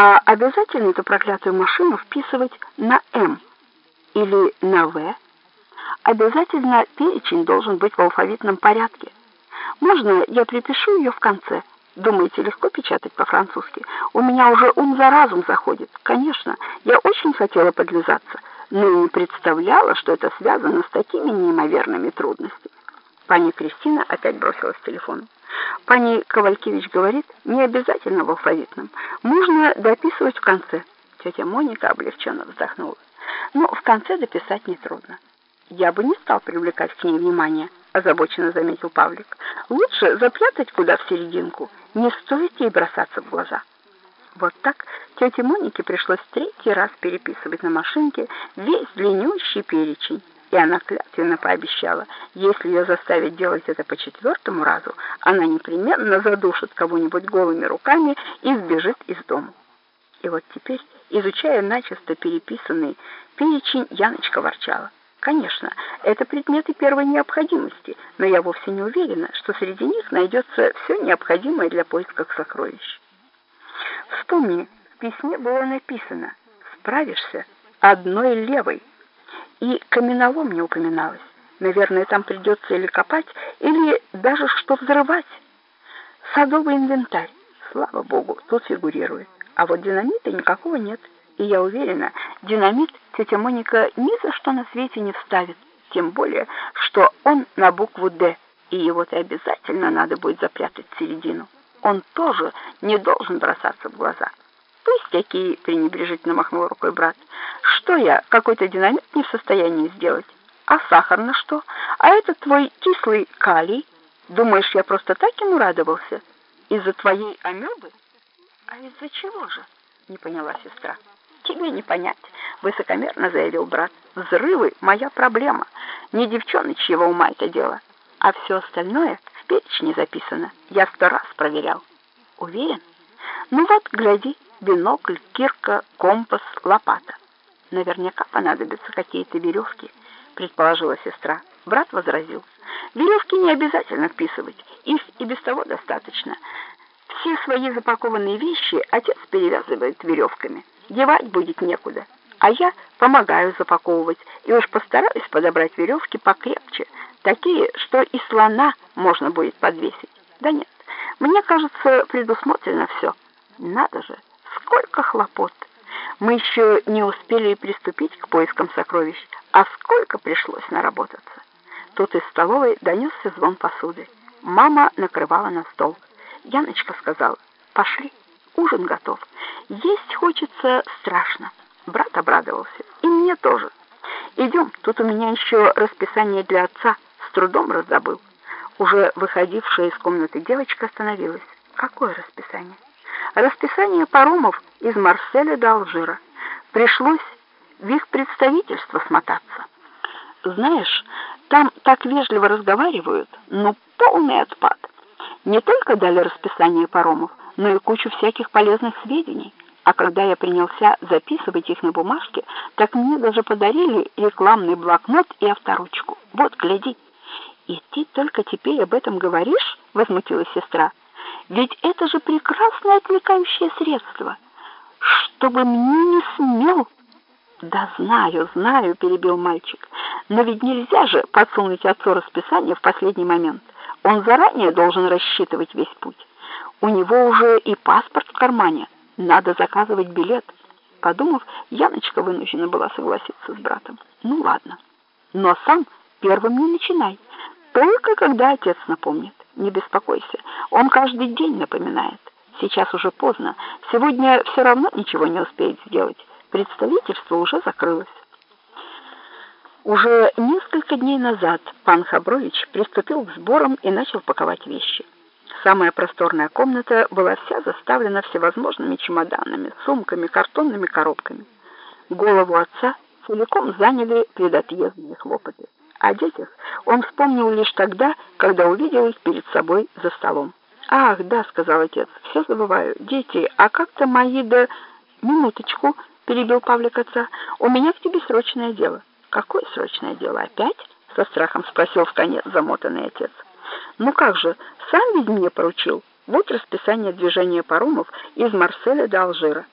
А обязательно эту проклятую машину вписывать на «М» или на «В»? Обязательно перечень должен быть в алфавитном порядке. Можно я припишу ее в конце? Думаете, легко печатать по-французски? У меня уже ум за разум заходит. Конечно, я очень хотела подлизаться, но не представляла, что это связано с такими неимоверными трудностями. Пани Кристина опять бросилась к телефону. Пани Ковалькевич говорит, не обязательно в алфавитном. Можно дописывать в конце. Тетя Моника облегченно вздохнула. Но в конце дописать нетрудно. Я бы не стал привлекать к ней внимание, озабоченно заметил Павлик. Лучше запрятать куда в серединку. Не стоит ей бросаться в глаза. Вот так тете Монике пришлось третий раз переписывать на машинке весь длиннющий перечень и она клятвенно пообещала, если ее заставить делать это по четвертому разу, она непременно задушит кого-нибудь голыми руками и сбежит из дома. И вот теперь, изучая начисто переписанный перечень, Яночка ворчала. Конечно, это предметы первой необходимости, но я вовсе не уверена, что среди них найдется все необходимое для поиска сокровищ. Вспомни, в письме было написано «Справишься одной левой». И каменолом не упоминалось. Наверное, там придется или копать, или даже что взрывать. Садовый инвентарь, слава богу, тут фигурирует. А вот динамита никакого нет. И я уверена, динамит тетя Моника ни за что на свете не вставит. Тем более, что он на букву «Д», и его-то обязательно надо будет запрятать в середину. Он тоже не должен бросаться в глаза. Пустяки, пренебрежительно махнул рукой брат. Что я, какой-то динамит не в состоянии сделать? А сахар на что? А этот твой кислый калий? Думаешь, я просто так ему радовался? Из-за твоей амебы? А из-за чего же? Не поняла сестра. Тебе не понять, высокомерно заявил брат. Взрывы — моя проблема. Не девчоночьего ума это дело. А все остальное в перечне записано. Я сто раз проверял. Уверен? Ну вот, гляди, бинокль, кирка, компас, лопата. Наверняка понадобятся какие-то веревки, предположила сестра. Брат возразил. Веревки не обязательно вписывать, их и без того достаточно. Все свои запакованные вещи отец перевязывает веревками. Девать будет некуда. А я помогаю запаковывать, и уж постараюсь подобрать веревки покрепче, такие, что и слона можно будет подвесить. Да нет, мне кажется, предусмотрено все. Надо же, сколько хлопот! Мы еще не успели приступить к поискам сокровищ, а сколько пришлось наработаться. Тут из столовой донесся звон посуды. Мама накрывала на стол. Яночка сказала, пошли, ужин готов. Есть хочется страшно. Брат обрадовался, и мне тоже. Идем, тут у меня еще расписание для отца, с трудом раздобыл. Уже выходившая из комнаты девочка остановилась. Какое расписание? Расписание паромов из Марселя до Алжира. Пришлось в их представительство смотаться. Знаешь, там так вежливо разговаривают, но полный отпад. Не только дали расписание паромов, но и кучу всяких полезных сведений. А когда я принялся записывать их на бумажке, так мне даже подарили рекламный блокнот и авторучку. Вот, гляди. «И ты только теперь об этом говоришь?» — возмутилась сестра. «Ведь это же прекрасное отвлекающее средство. Чтобы мне не смел...» «Да знаю, знаю», — перебил мальчик. «Но ведь нельзя же подсунуть отцу расписание в последний момент. Он заранее должен рассчитывать весь путь. У него уже и паспорт в кармане. Надо заказывать билет». Подумав, Яночка вынуждена была согласиться с братом. «Ну ладно, но сам первым не начинай». Только когда отец напомнит. Не беспокойся, он каждый день напоминает. Сейчас уже поздно. Сегодня все равно ничего не успеет сделать. Представительство уже закрылось. Уже несколько дней назад пан Хабрович приступил к сборам и начал паковать вещи. Самая просторная комната была вся заставлена всевозможными чемоданами, сумками, картонными коробками. Голову отца целиком заняли предотъездные хлопоты. О детях он вспомнил лишь тогда, когда увидел их перед собой за столом. «Ах, да», — сказал отец, — «все забываю. Дети, а как-то мои да...» «Минуточку», — перебил Павлик отца, — «у меня к тебе срочное дело». «Какое срочное дело? Опять?» — со страхом спросил в конец замотанный отец. «Ну как же, сам ведь мне поручил. Вот расписание движения паромов из Марселя до Алжира».